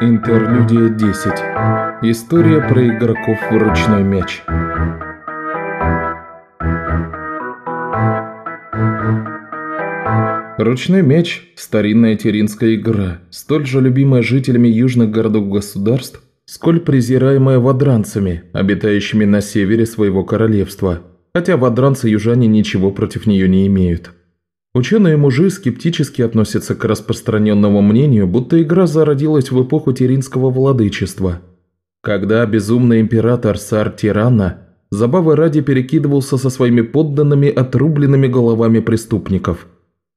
Интерлюдия 10. История про игроков в ручной мяч. Ручной мяч – старинная теринская игра, столь же любимая жителями южных городов-государств, сколь презираемая вадранцами, обитающими на севере своего королевства, хотя вадранцы-южане ничего против нее не имеют. Ученые-мужи скептически относятся к распространенному мнению, будто игра зародилась в эпоху Теринского владычества, когда безумный император Сар Тирана забавы ради перекидывался со своими подданными отрубленными головами преступников.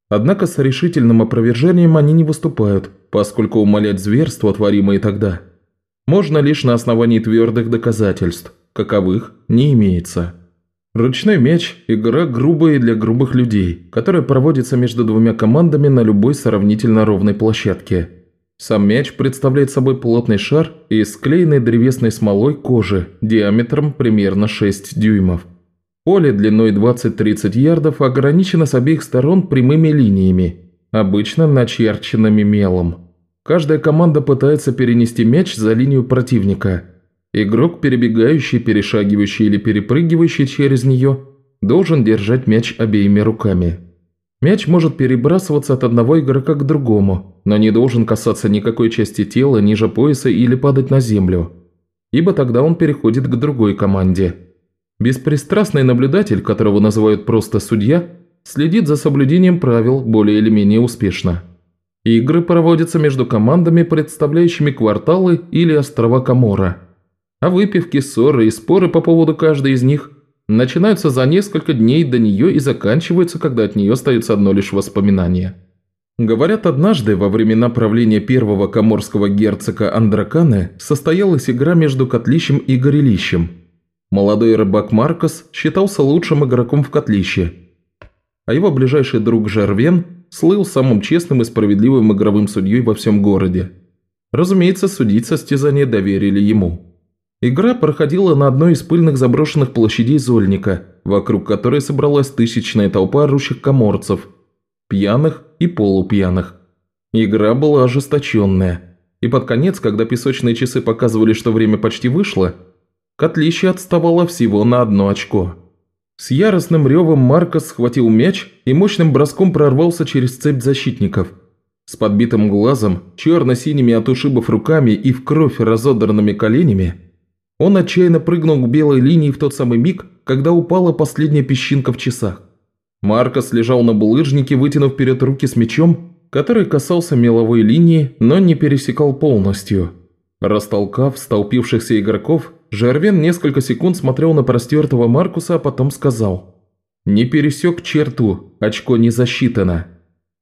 Однако с решительным опровержением они не выступают, поскольку умолять зверства, творимые тогда, можно лишь на основании твердых доказательств, каковых не имеется. Ручной мяч – игра грубая для грубых людей, которая проводится между двумя командами на любой сравнительно ровной площадке. Сам мяч представляет собой плотный шар из склеенной древесной смолой кожи диаметром примерно 6 дюймов. Поле длиной 20-30 ярдов ограничено с обеих сторон прямыми линиями, обычно начерченными мелом. Каждая команда пытается перенести мяч за линию противника – Игрок, перебегающий, перешагивающий или перепрыгивающий через нее, должен держать мяч обеими руками. Мяч может перебрасываться от одного игрока к другому, но не должен касаться никакой части тела ниже пояса или падать на землю, ибо тогда он переходит к другой команде. Беспристрастный наблюдатель, которого называют просто судья, следит за соблюдением правил более или менее успешно. Игры проводятся между командами, представляющими кварталы или острова Камора – а выпивки, ссоры и споры по поводу каждой из них начинаются за несколько дней до нее и заканчиваются, когда от нее остается одно лишь воспоминание. Говорят, однажды во времена правления первого коморского герцога Андраканы состоялась игра между котлищем и горелищем. Молодой рыбак Маркос считался лучшим игроком в котлище, а его ближайший друг Жервен слыл самым честным и справедливым игровым судьей во всем городе. Разумеется, судить состязание доверили ему. Игра проходила на одной из пыльных заброшенных площадей Зольника, вокруг которой собралась тысячная толпа орущих коморцев, пьяных и полупьяных. Игра была ожесточенная, и под конец, когда песочные часы показывали, что время почти вышло, котлище отставало всего на одно очко. С яростным ревом Маркос схватил мяч и мощным броском прорвался через цепь защитников. С подбитым глазом, черно-синими от ушибов руками и в кровь разодранными коленями – он отчаянно прыгнул к белой линии в тот самый миг, когда упала последняя песчинка в часах. Маркос лежал на булыжнике, вытянув вперед руки с мечом, который касался меловой линии, но не пересекал полностью. Растолкав столпившихся игроков, Жервен несколько секунд смотрел на простертого Маркуса, а потом сказал «Не пересек черту, очко не засчитано».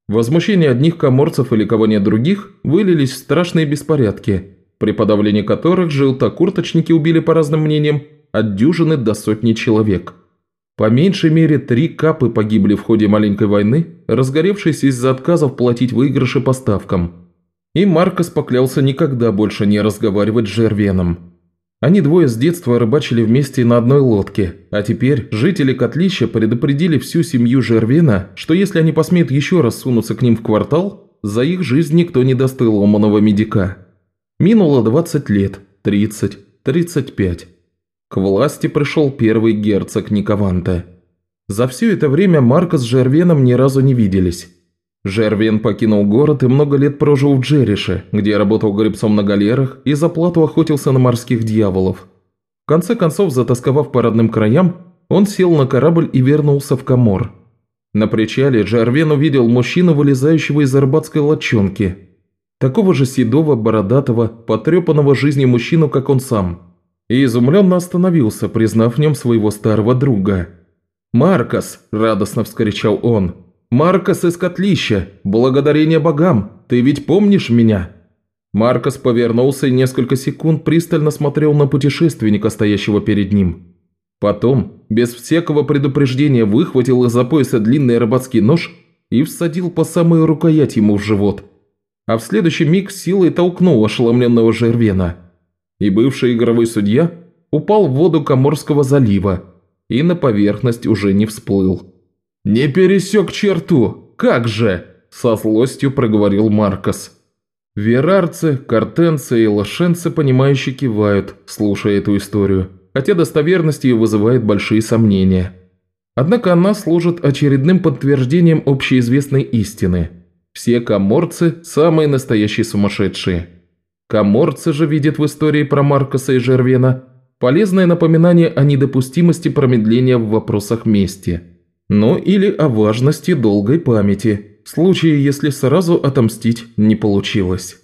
Возмущение одних коморцев и ликование других вылились в страшные беспорядки – при подавлении которых желтокурточники убили, по разным мнениям, от дюжины до сотни человек. По меньшей мере три капы погибли в ходе маленькой войны, разгоревшейся из-за отказов платить выигрыши поставкам. И Маркос поклялся никогда больше не разговаривать с Жервеном. Они двое с детства рыбачили вместе на одной лодке, а теперь жители Котлища предупредили всю семью Жервена, что если они посмеют еще раз сунуться к ним в квартал, за их жизнь никто не даст ломаного медика. Минуло 20 лет, 30, 35. К власти пришел первый герцог Никованте. За все это время Марко с Жервеном ни разу не виделись. Жервен покинул город и много лет прожил в Джерише, где работал гребцом на галерах и за плату охотился на морских дьяволов. В конце концов, затасковав по родным краям, он сел на корабль и вернулся в Камор. На причале Жервен увидел мужчину, вылезающего из рыбацкой лодчонки – такого же седого, бородатого, потрепанного жизнью мужчину, как он сам, и изумленно остановился, признав в нем своего старого друга. «Маркос!» – радостно вскричал он. «Маркос из котлища! Благодарение богам! Ты ведь помнишь меня?» Маркос повернулся и несколько секунд пристально смотрел на путешественника, стоящего перед ним. Потом, без всякого предупреждения, выхватил из-за пояса длинный рыбацкий нож и всадил по самую рукоять ему в живот – а в следующий миг силой толкнул ошеломленного Жервена. И бывший игровой судья упал в воду Коморского залива и на поверхность уже не всплыл. «Не пересек черту! Как же!» – со злостью проговорил Маркос. Верарцы, картенцы и лошенцы, понимающие кивают, слушая эту историю, хотя достоверность ее вызывает большие сомнения. Однако она служит очередным подтверждением общеизвестной истины. Все коморцы – самые настоящие сумасшедшие. Коморцы же видят в истории про Маркоса и Жервена полезное напоминание о недопустимости промедления в вопросах мести. Ну или о важности долгой памяти – в случае, если сразу отомстить не получилось.